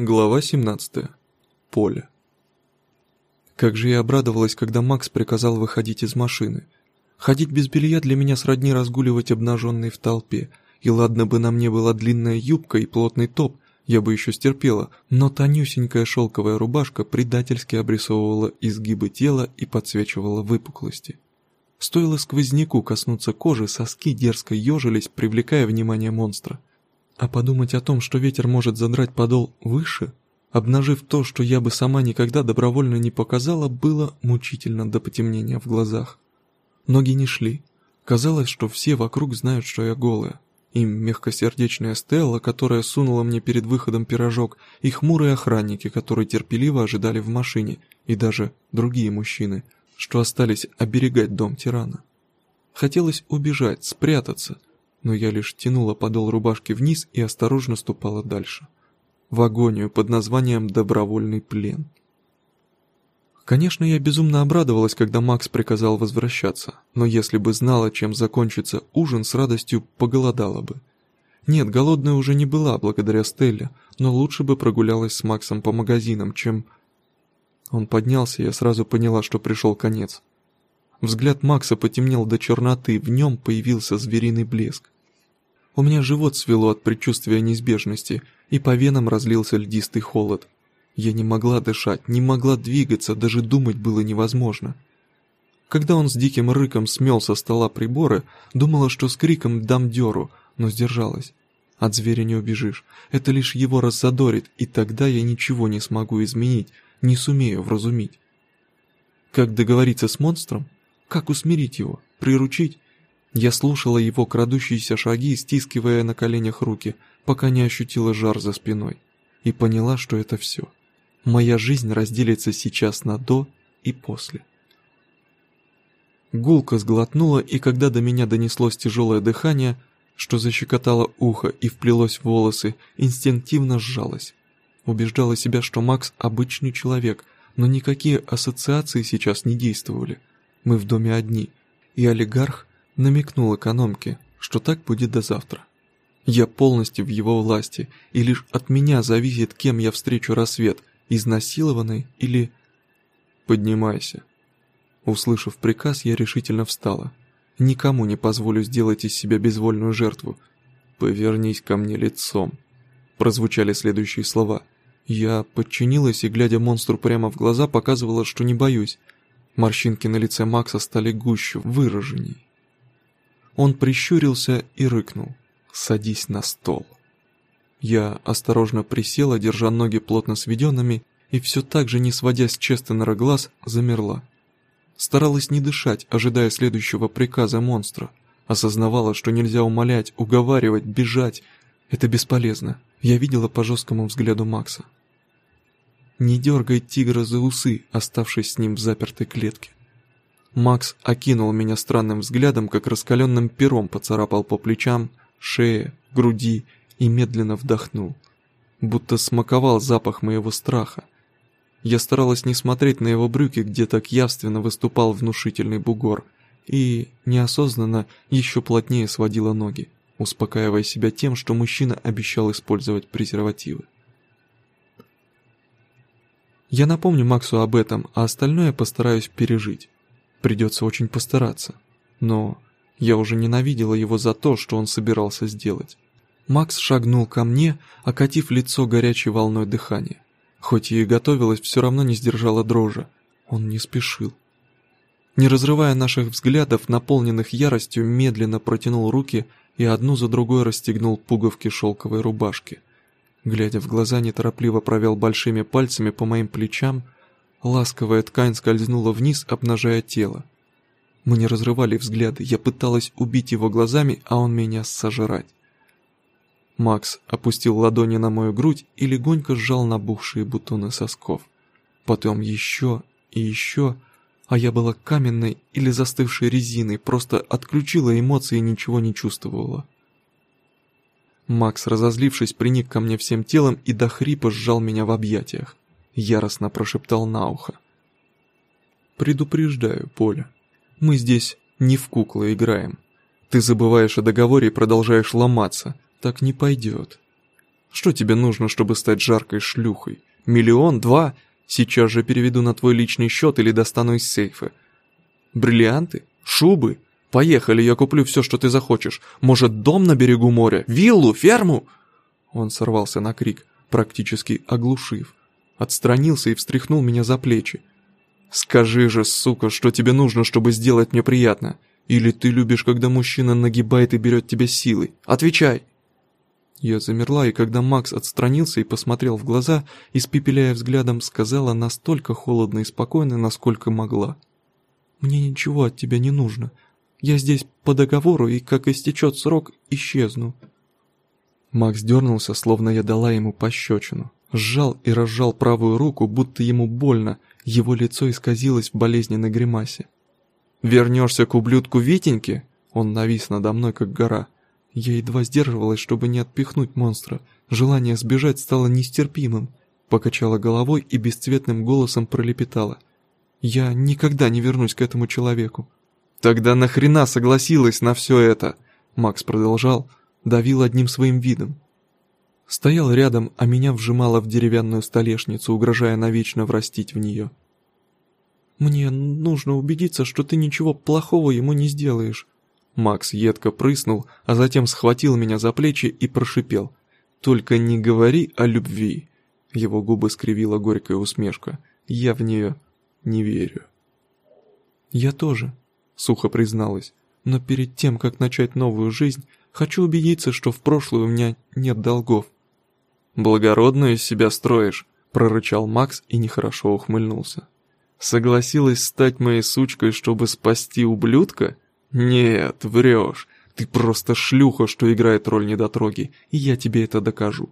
Глава 17. Поле. Как же я обрадовалась, когда Макс приказал выходить из машины. Ходить без белья для меня сродни разгуливать обнаженной в толпе. И ладно бы на мне была длинная юбка и плотный топ, я бы еще стерпела, но тонюсенькая шелковая рубашка предательски обрисовывала изгибы тела и подсвечивала выпуклости. Стоило сквозняку коснуться кожи, соски дерзко ежились, привлекая внимание монстра. А подумать о том, что ветер может задрать подол выше, обнажив то, что я бы сама никогда добровольно не показала, было мучительно до потемнения в глазах. Ноги не шли. Казалось, что все вокруг знают, что я голая. И мягкосердечная Стелла, которая сунула мне перед выходом пирожок, и хмурые охранники, которые терпеливо ожидали в машине, и даже другие мужчины, что остались оберегать дом тирана. Хотелось убежать, спрятаться, но я лишь тянула подол рубашки вниз и осторожно ступала дальше. В агонию под названием «Добровольный плен». Конечно, я безумно обрадовалась, когда Макс приказал возвращаться, но если бы знала, чем закончится ужин, с радостью поголодала бы. Нет, голодная уже не была, благодаря Стелле, но лучше бы прогулялась с Максом по магазинам, чем... Он поднялся, я сразу поняла, что пришел конец. Взгляд Макса потемнел до черноты, в нем появился звериный блеск. У меня живот свело от предчувствия неизбежности, и по венам разлился льдистый холод. Я не могла дышать, не могла двигаться, даже думать было невозможно. Когда он с диким рыком смел со стола приборы, думала, что с криком дам дёру, но сдержалась. От зверя не убежишь, это лишь его раззадорит, и тогда я ничего не смогу изменить, не сумею вразумить. Как договориться с монстром? Как усмирить его? Приручить? Я слушала его крадущиеся шаги, стискивая на коленях руки, пока не ощутила жар за спиной. И поняла, что это все. Моя жизнь разделится сейчас на «до» и «после». Гулко сглотнула, и когда до меня донеслось тяжелое дыхание, что защекотало ухо и вплелось в волосы, инстинктивно сжалась. Убеждала себя, что Макс обычный человек, но никакие ассоциации сейчас не действовали. Мы в доме одни, и олигарх намекнул экономке, что так будет до завтра. Я полностью в его власти, и лишь от меня зависит, кем я встречу рассвет, изнасилованной или... «Поднимайся». Услышав приказ, я решительно встала. Никому не позволю сделать из себя безвольную жертву. «Повернись ко мне лицом», — прозвучали следующие слова. Я подчинилась и, глядя монстру прямо в глаза, показывала, что не боюсь. Морщинки на лице Макса стали гуще, выраженней. Он прищурился и рыкнул. «Садись на стол». Я осторожно присела, держа ноги плотно сведенными, и все так же, не сводя с Честенера глаз, замерла. Старалась не дышать, ожидая следующего приказа монстра. Осознавала, что нельзя умолять, уговаривать, бежать. Это бесполезно. Я видела по жесткому взгляду Макса. Не дергай тигра за усы, оставшись с ним в запертой клетке. Макс окинул меня странным взглядом, как раскаленным пером поцарапал по плечам, шее, груди и медленно вдохнул. Будто смаковал запах моего страха. Я старалась не смотреть на его брюки, где так явственно выступал внушительный бугор, и неосознанно еще плотнее сводила ноги, успокаивая себя тем, что мужчина обещал использовать презервативы. Я напомню Максу об этом, а остальное постараюсь пережить. Придется очень постараться. Но я уже ненавидела его за то, что он собирался сделать. Макс шагнул ко мне, окатив лицо горячей волной дыхания. Хоть и готовилась, все равно не сдержала дрожи. Он не спешил. Не разрывая наших взглядов, наполненных яростью, медленно протянул руки и одну за другой расстегнул пуговки шелковой рубашки. Глядя в глаза, неторопливо провел большими пальцами по моим плечам, ласковая ткань скользнула вниз, обнажая тело. Мы не разрывали взгляды, я пыталась убить его глазами, а он меня сожрать. Макс опустил ладони на мою грудь и легонько сжал набухшие бутоны сосков. Потом еще и еще, а я была каменной или застывшей резиной, просто отключила эмоции и ничего не чувствовала. Макс, разозлившись, приник ко мне всем телом и до хрипа сжал меня в объятиях. Яростно прошептал на ухо. «Предупреждаю, Поля, мы здесь не в куклы играем. Ты забываешь о договоре и продолжаешь ломаться. Так не пойдет». Что тебе нужно, чтобы стать жаркой шлюхой? Миллион? Два? Сейчас же переведу на твой личный счет или достану из сейфа. Бриллианты? Шубы? Поехали, я куплю все, что ты захочешь. Может, дом на берегу моря? Виллу? Ферму?» Он сорвался на крик, практически оглушив. Отстранился и встряхнул меня за плечи. «Скажи же, сука, что тебе нужно, чтобы сделать мне приятно? Или ты любишь, когда мужчина нагибает и берет тебя силой? Отвечай!» Я замерла, и когда Макс отстранился и посмотрел в глаза, испепеляя взглядом, сказала настолько холодно и спокойно, насколько могла. «Мне ничего от тебя не нужно. Я здесь по договору, и как истечет срок, исчезну». Макс дернулся, словно я дала ему пощечину. Сжал и разжал правую руку, будто ему больно, его лицо исказилось в болезненной гримасе. «Вернешься к ублюдку Витеньке?» Он навис надо мной, как гора. Я едва сдерживалась, чтобы не отпихнуть монстра. Желание сбежать стало нестерпимым. Покачала головой и бесцветным голосом пролепетала. «Я никогда не вернусь к этому человеку». «Тогда нахрена согласилась на все это?» Макс продолжал, давил одним своим видом. Стоял рядом, а меня вжимало в деревянную столешницу, угрожая навечно врастить в нее. «Мне нужно убедиться, что ты ничего плохого ему не сделаешь». Макс едко прыснул, а затем схватил меня за плечи и прошипел. «Только не говори о любви». Его губы скривила горькая усмешка. «Я в нее не верю». «Я тоже», — сухо призналась. «Но перед тем, как начать новую жизнь, хочу убедиться, что в прошлое у меня нет долгов». «Благородную из себя строишь», — прорычал Макс и нехорошо ухмыльнулся. «Согласилась стать моей сучкой, чтобы спасти ублюдка? Нет, врешь. Ты просто шлюха, что играет роль недотроги, и я тебе это докажу».